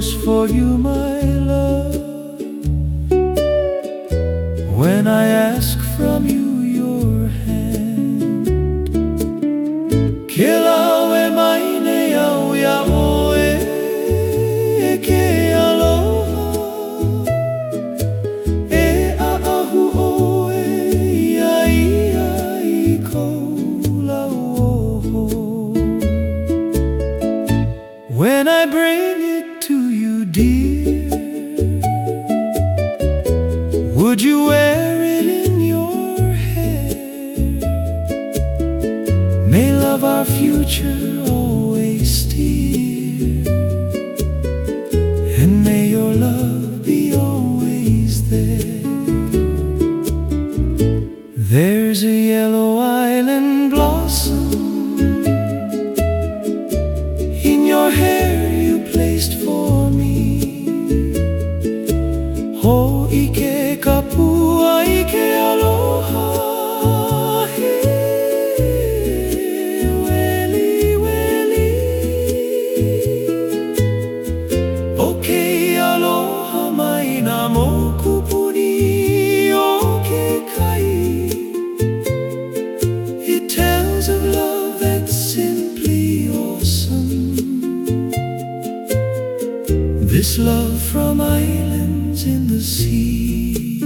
rose for you, my love. When I ask from you of our future always dear. And may your love be always there. There's a yellow island blossom in your hair you placed for me. Oh, Ike Kapua, Ike Aloha. This love from islands in the sea.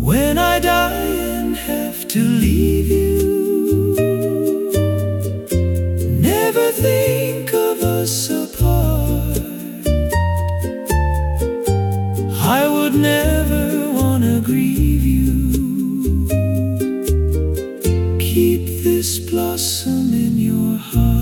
When I die and have to leave you, never think of us apart. I would never want to grieve you. Keep this blossom in your heart.